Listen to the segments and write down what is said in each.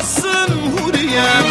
varsın huriyem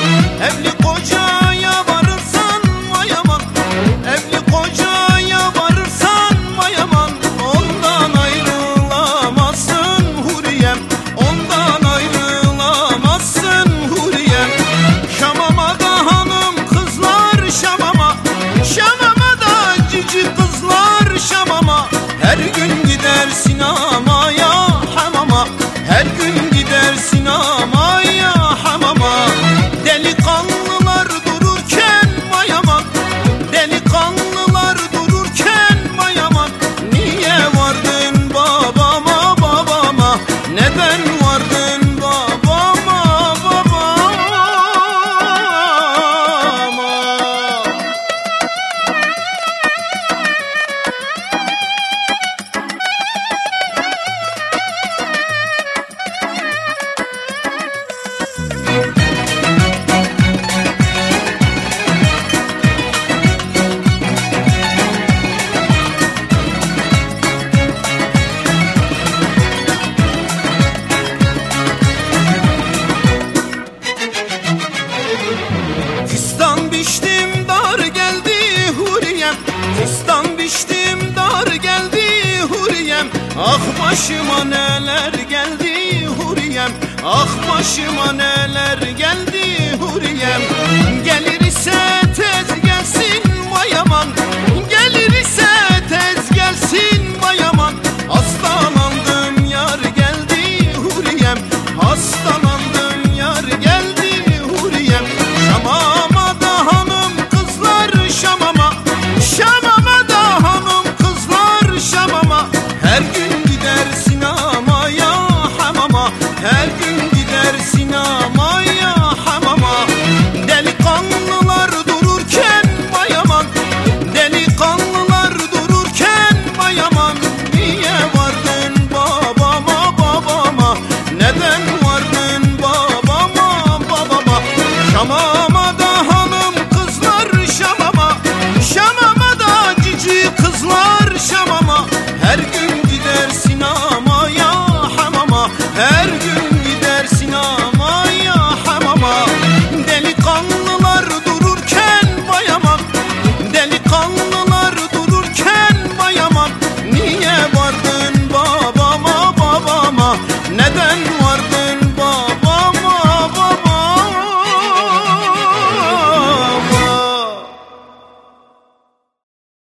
Fistan biçtim dar geldi huriyem. Fistan biçtim dar geldi huriyem. Ah başıma neler geldi huriyem. Ah başıma neler geldi Her gün